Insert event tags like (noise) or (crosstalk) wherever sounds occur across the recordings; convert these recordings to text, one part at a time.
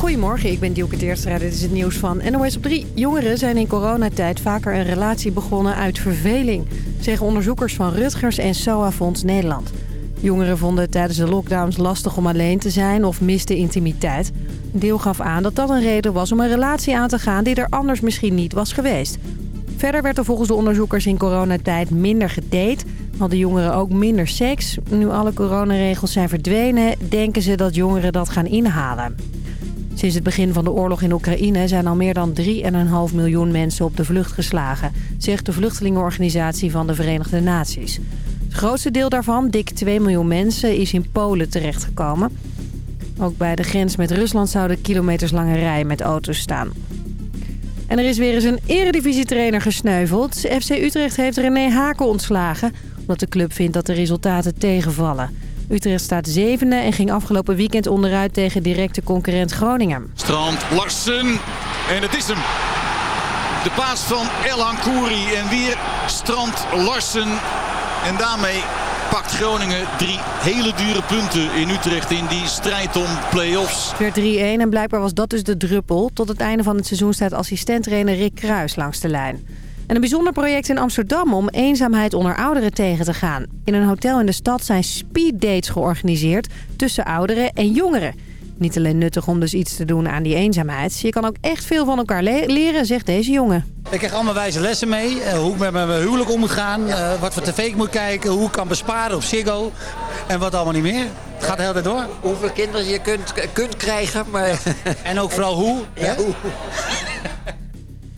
Goedemorgen, ik ben Dielke Teerstra. Dit is het nieuws van NOS op 3. Jongeren zijn in coronatijd vaker een relatie begonnen uit verveling... zeggen onderzoekers van Rutgers en SOA Fonds Nederland. Jongeren vonden het tijdens de lockdowns lastig om alleen te zijn of misten intimiteit. Deel gaf aan dat dat een reden was om een relatie aan te gaan die er anders misschien niet was geweest. Verder werd er volgens de onderzoekers in coronatijd minder gedate. Hadden jongeren ook minder seks. Nu alle coronaregels zijn verdwenen, denken ze dat jongeren dat gaan inhalen. Sinds het begin van de oorlog in Oekraïne zijn al meer dan 3,5 miljoen mensen op de vlucht geslagen, zegt de vluchtelingenorganisatie van de Verenigde Naties. Het grootste deel daarvan, dik 2 miljoen mensen, is in Polen terechtgekomen. Ook bij de grens met Rusland zouden kilometerslange rijen met auto's staan. En er is weer eens een eredivisietrainer gesneuveld. FC Utrecht heeft René Haken ontslagen... omdat de club vindt dat de resultaten tegenvallen. Utrecht staat zevende en ging afgelopen weekend onderuit tegen directe concurrent Groningen. Strand Larsen en het is hem. De paas van El Kouri en weer Strand Larsen. En daarmee pakt Groningen drie hele dure punten in Utrecht in die strijd om play-offs. Het werd 3-1 en blijkbaar was dat dus de druppel. Tot het einde van het seizoen staat assistenttrainer Rick Kruis langs de lijn. En een bijzonder project in Amsterdam om eenzaamheid onder ouderen tegen te gaan. In een hotel in de stad zijn speeddates georganiseerd tussen ouderen en jongeren. Niet alleen nuttig om dus iets te doen aan die eenzaamheid. Je kan ook echt veel van elkaar leren, zegt deze jongen. Ik krijg allemaal wijze lessen mee. Uh, hoe ik met mijn huwelijk om moet gaan. Uh, wat voor tv ik moet kijken. Hoe ik kan besparen op Ziggo. En wat allemaal niet meer. Het gaat de hele tijd door. Hoeveel kinderen je kunt, kunt krijgen. Maar... (laughs) en ook vooral hoe. Ja, hoe. (laughs)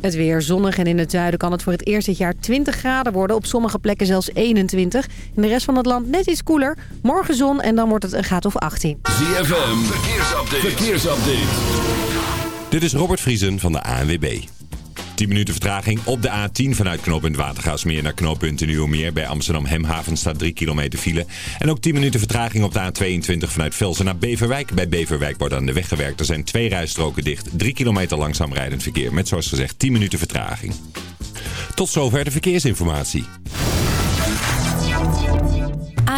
Het weer zonnig en in het zuiden kan het voor het eerst dit jaar 20 graden worden. Op sommige plekken zelfs 21. In de rest van het land net iets koeler. Morgen zon en dan wordt het een graad of 18. ZFM, verkeersupdate. verkeersupdate. Dit is Robert Vriesen van de ANWB. 10 minuten vertraging op de A10 vanuit knooppunt Watergaasmeer naar knooppunt Nieuwmeer. Bij Amsterdam Hemhaven staat 3 kilometer file. En ook 10 minuten vertraging op de A22 vanuit Velsen naar Beverwijk. Bij Beverwijk wordt aan de weg gewerkt. Er zijn twee rijstroken dicht. 3 kilometer langzaam rijdend verkeer met zoals gezegd 10 minuten vertraging. Tot zover de verkeersinformatie.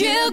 You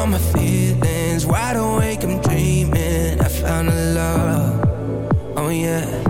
all my feelings. Wide awake, I'm dreaming. I found a love. Oh, yeah.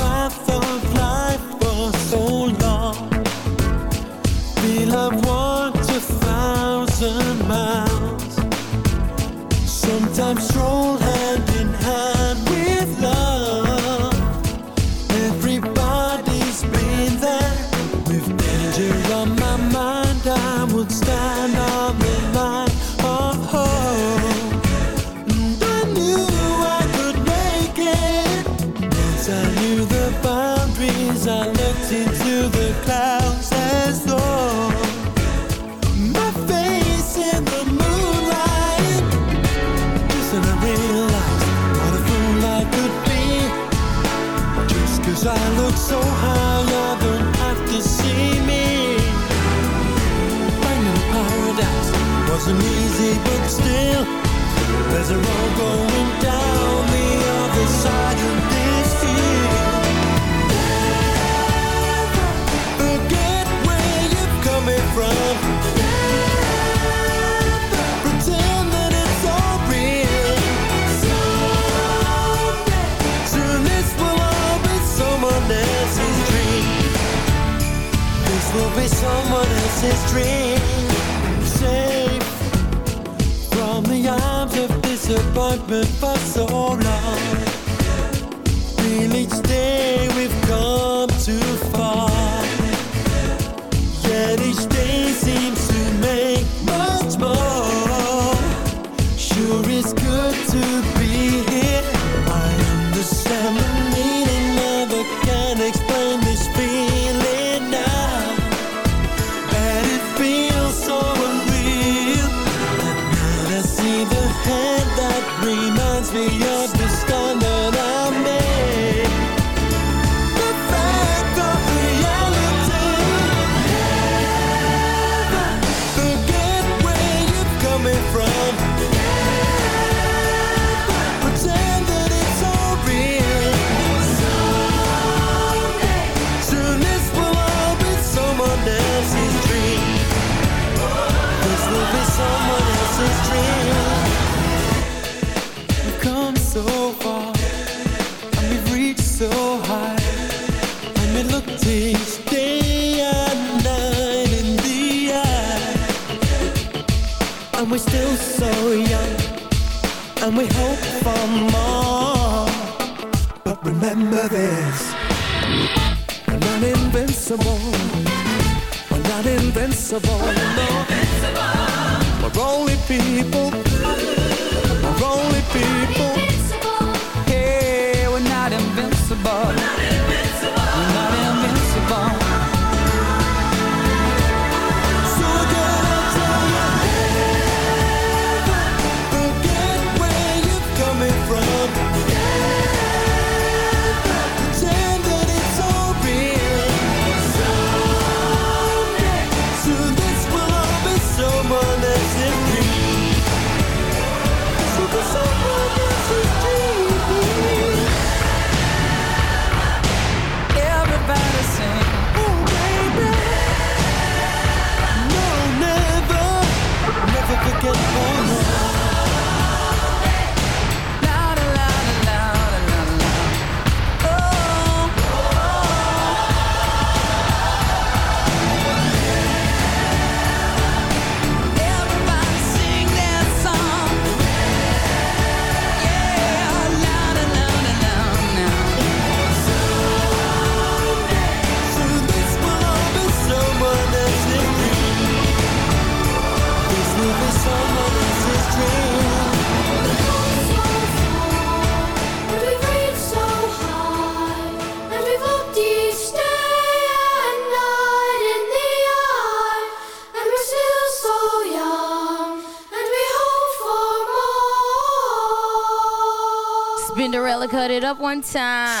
I'm strolling is dream time.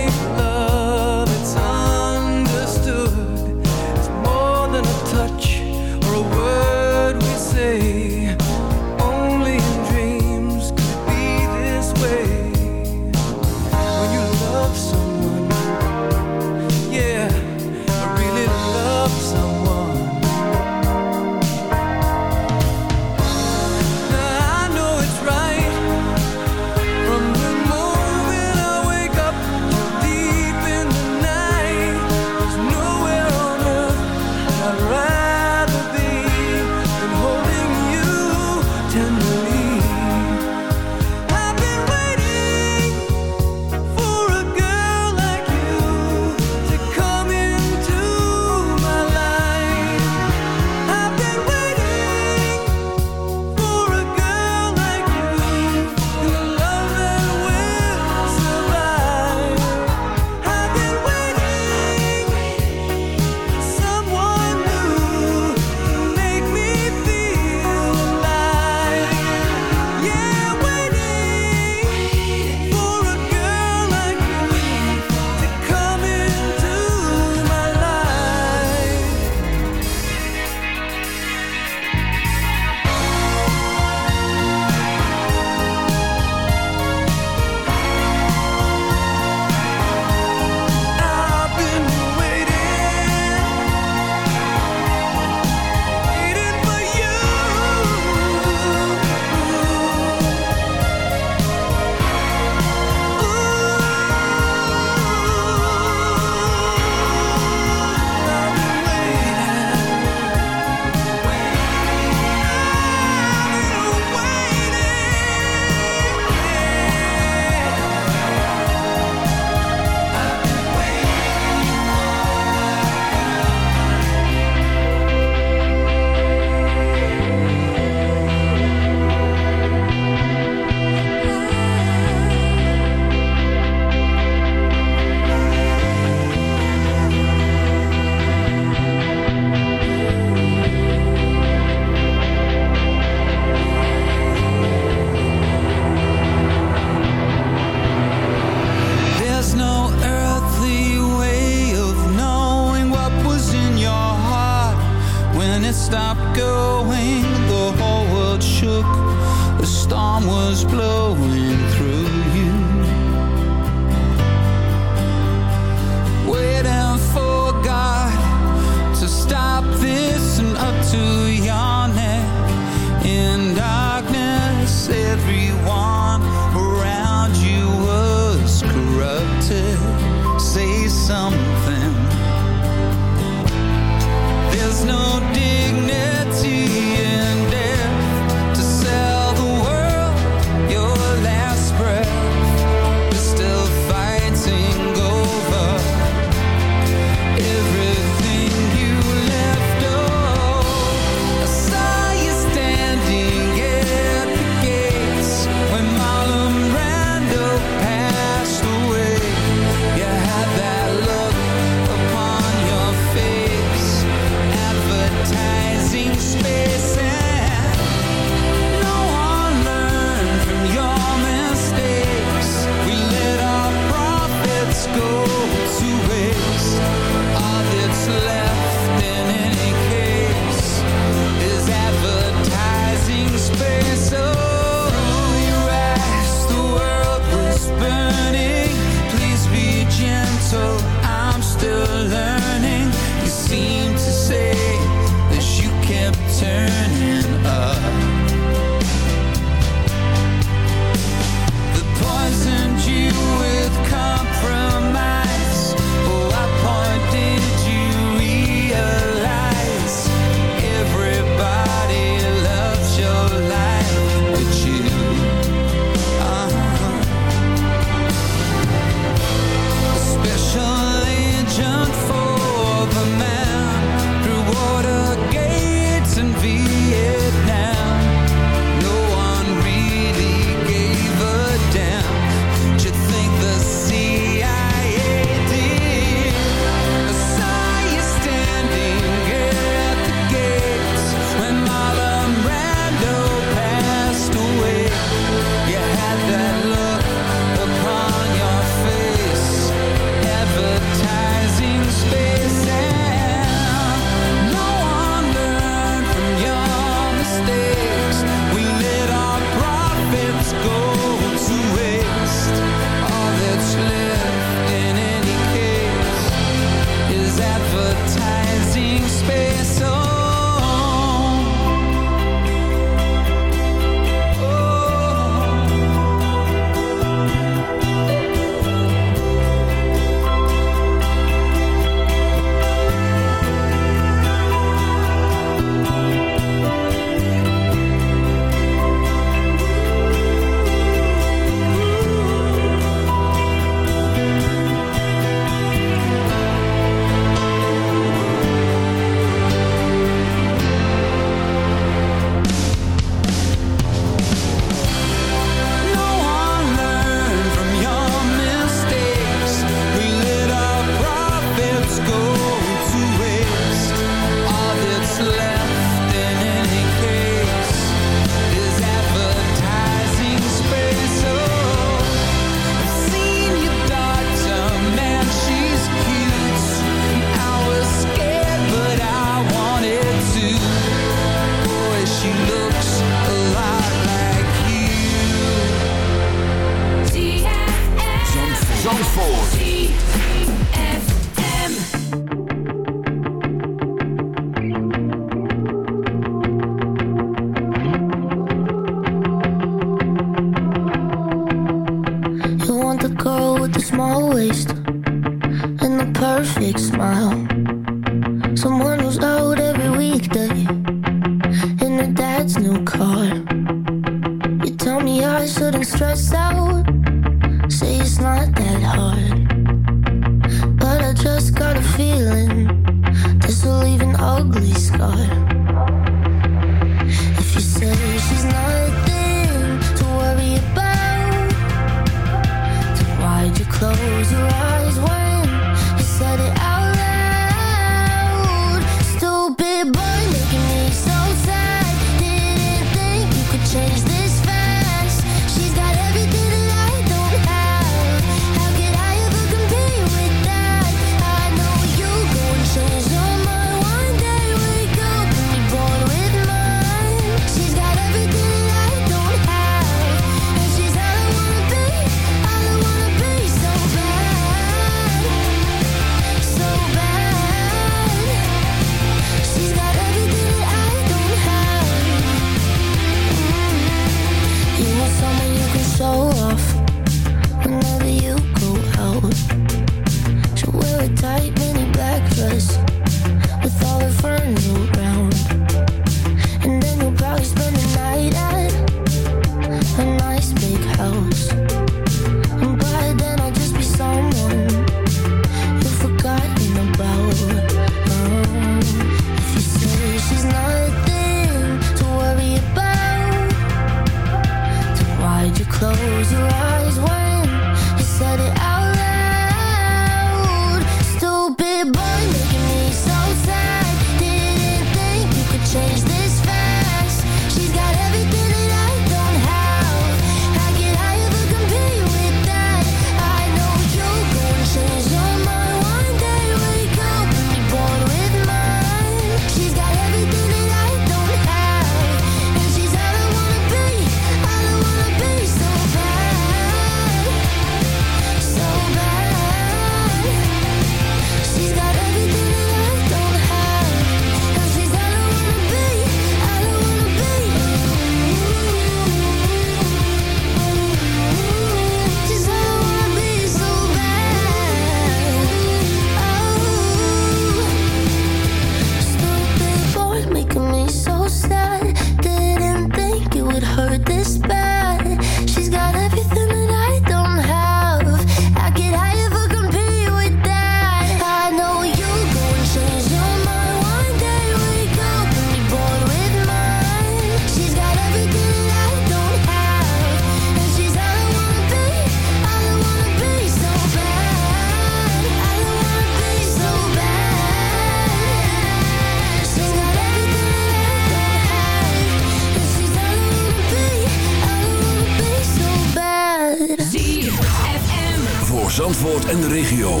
Zandvoort en de regio.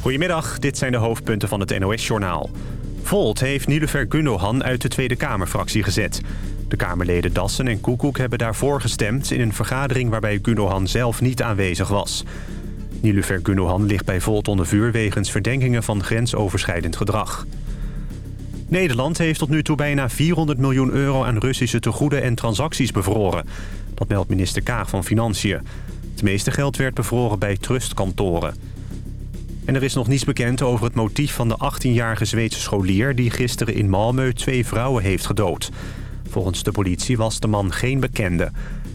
Goedemiddag, dit zijn de hoofdpunten van het NOS-journaal. Volt heeft Nilufer Gundogan uit de Tweede Kamerfractie gezet. De Kamerleden Dassen en Koekoek hebben daarvoor gestemd... in een vergadering waarbij Gundogan zelf niet aanwezig was. Nilufer Gundogan ligt bij Volt onder vuur... wegens verdenkingen van grensoverschrijdend gedrag. Nederland heeft tot nu toe bijna 400 miljoen euro aan Russische tegoeden en transacties bevroren. Dat meldt minister Kaag van Financiën. Het meeste geld werd bevroren bij trustkantoren. En er is nog niets bekend over het motief van de 18-jarige Zweedse scholier... die gisteren in Malmö twee vrouwen heeft gedood. Volgens de politie was de man geen bekende.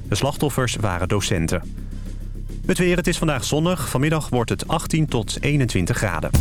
De slachtoffers waren docenten. Het weer, het is vandaag zonnig. Vanmiddag wordt het 18 tot 21 graden.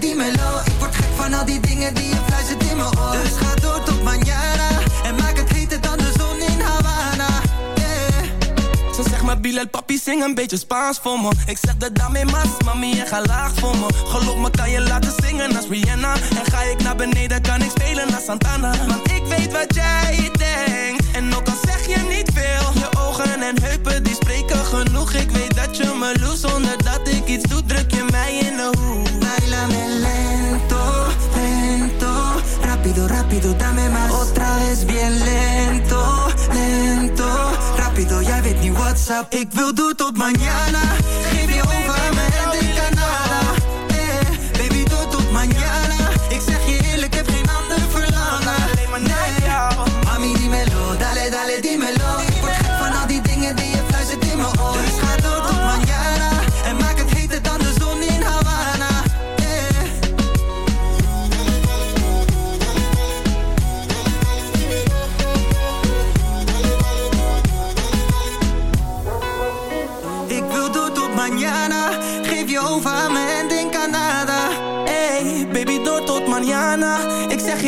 die. Ik word gek van al die dingen die je fluistert in mijn oor. Dus ga door tot mañana. En maak het heter dan de zon in Havana. Yeah. Ze zeg maar Bilal, papi, zing een beetje Spaans voor me. Ik zeg dat daarmee mas, mami, en ga laag voor me. Geloof me, kan je laten zingen als Rihanna. En ga ik naar beneden, kan ik spelen als Santana. Want ik weet wat jij denkt. En ook al zeg je niet Ogen en heupen die spreken. Genoeg Ik weet dat je me loest zonder dat ik iets doe Druk je mij in de hoek. Bailame lento, lento. Rápido, rápido, dame más Otra vez bien lento, lento. Rápido, jij weet niet WhatsApp. up. Ik wil doet tot mañana. Geef je over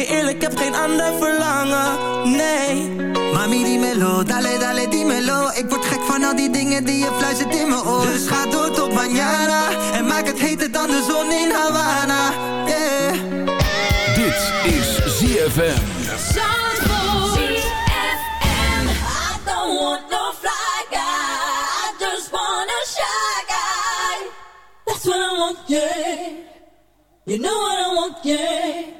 je eerlijk, heb geen ander verlangen, nee. Mami, dimelo, dale, dale, die melo. Ik word gek van al die dingen die je fluistert in mijn oor. Dus ga door tot manjana En maak het heter dan de zon in Havana, yeah. Dit is ZFM That's what I want, yeah. You know what I want, yeah.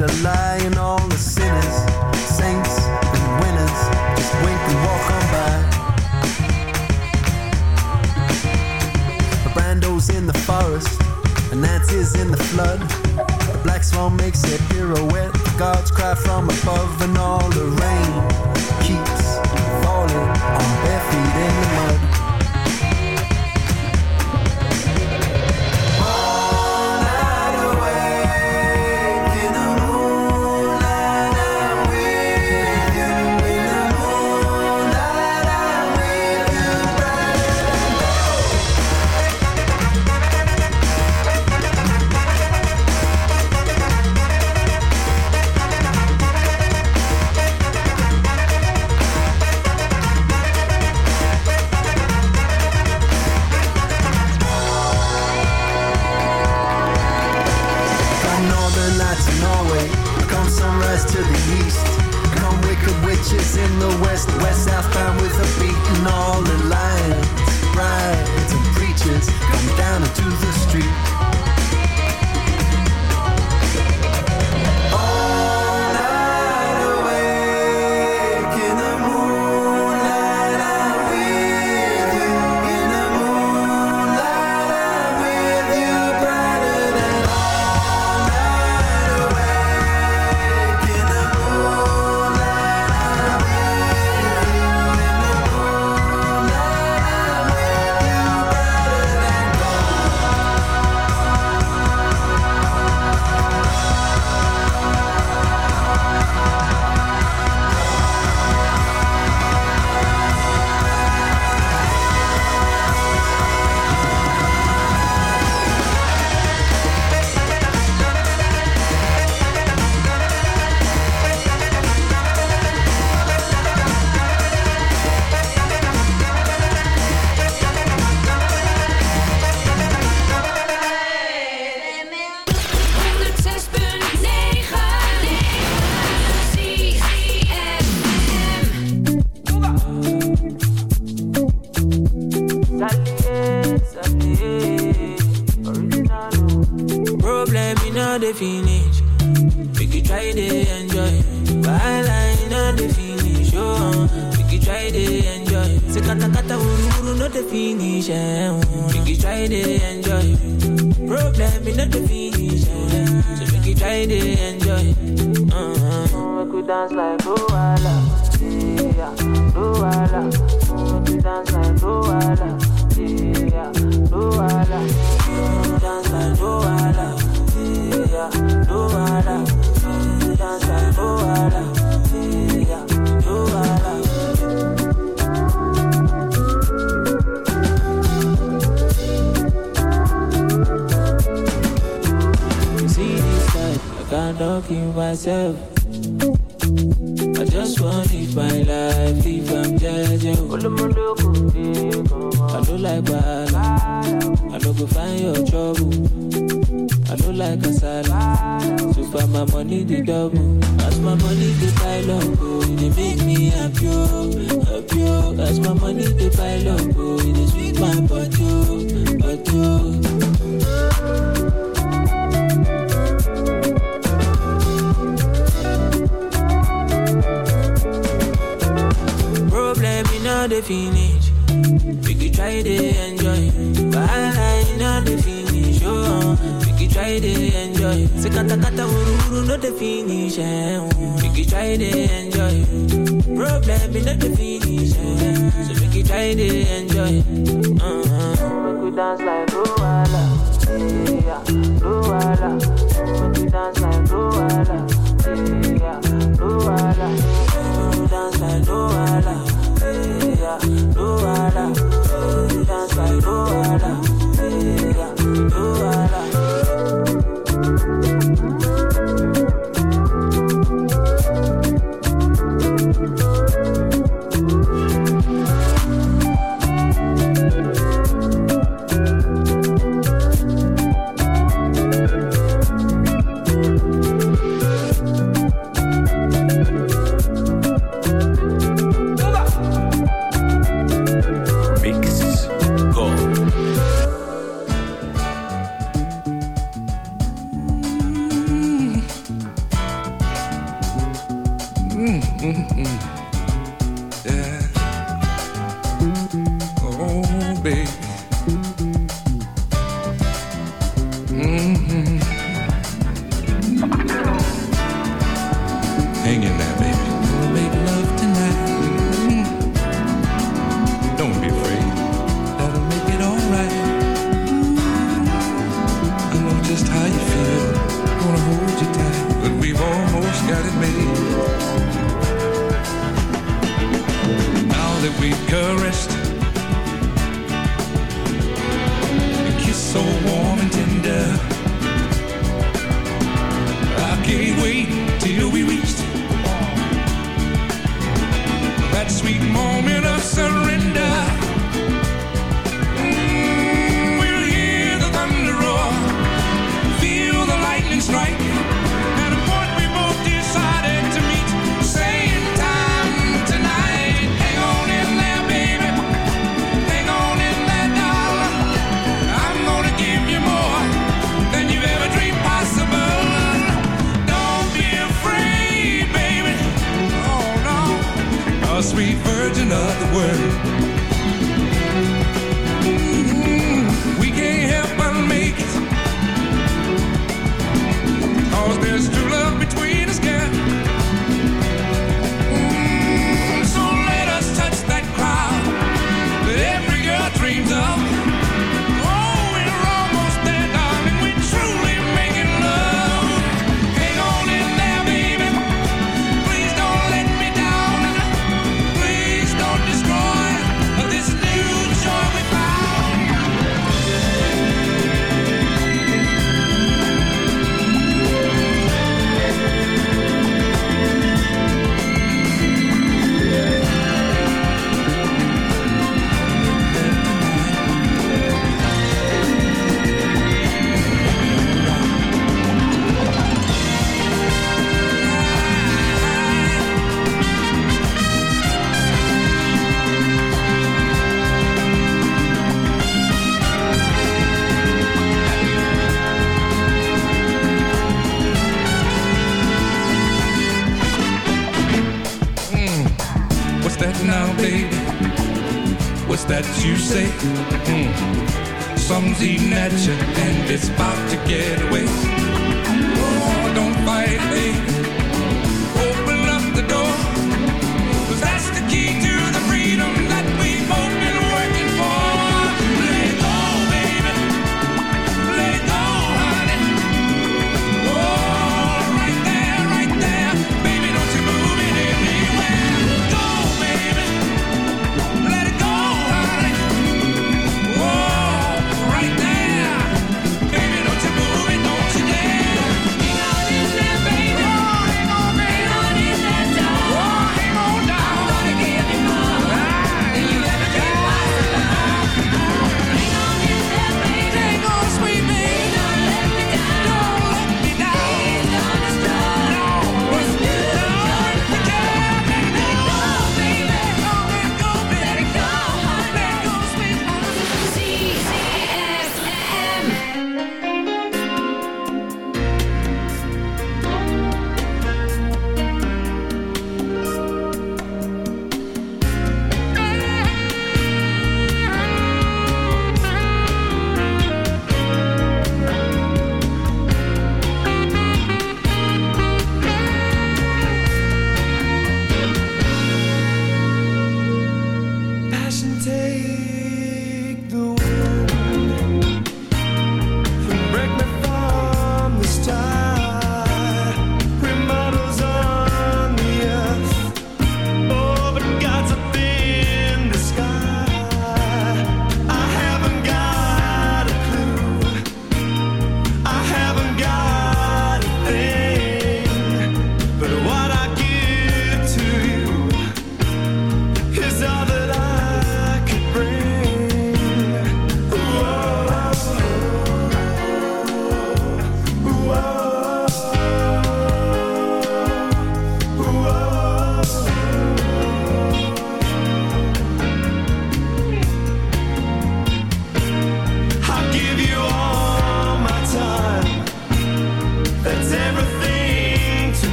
A lie, and all the sinners, saints, and winners just wink and walk on by. The Brando's in the forest, and Nancy's in the flood. The black swan makes a pirouette, the gods cry from above, and all the rain can't talk in myself. I just want to live my life, if I'm judging. I don't like bad, I don't go find your trouble. I don't like a salad, so far my money the double. As my money the pile up, oh, make me oh, oh. As my money pile up, oh, finish. We could try to enjoy. But I know the finish. Oh, we could try to enjoy. Say kata kata uru uru no the finish. Eh. oh. We could try to enjoy. Problem in all the finish. Eh. So we could try did enjoy. Uh-huh. We dance like Luala. Yeah. Make we dance like Luala. Yeah, Luala, Luala. 嗯嗯嗯。